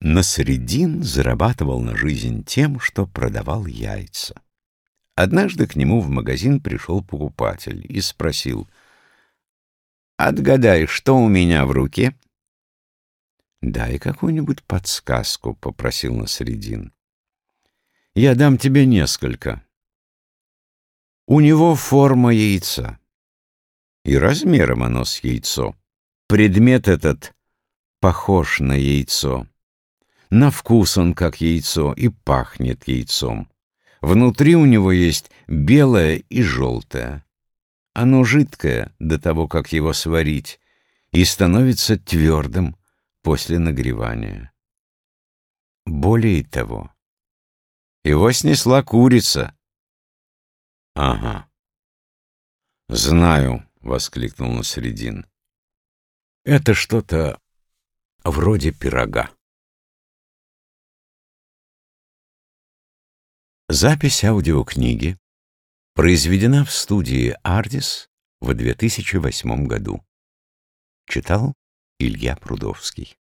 Насредин зарабатывал на жизнь тем, что продавал яйца. Однажды к нему в магазин пришел покупатель и спросил, «Отгадай, что у меня в руке?» «Дай какую-нибудь подсказку», — попросил Насредин. «Я дам тебе несколько». У него форма яйца. И размером оно с яйцо. Предмет этот похож на яйцо. На вкус он как яйцо и пахнет яйцом. Внутри у него есть белое и желтое. Оно жидкое до того, как его сварить, и становится твердым после нагревания. Более того, его снесла курица. — Ага. — Знаю, — воскликнул Насредин. — Это что-то вроде пирога. Запись аудиокниги произведена в студии «Ардис» в 2008 году. Читал Илья Прудовский.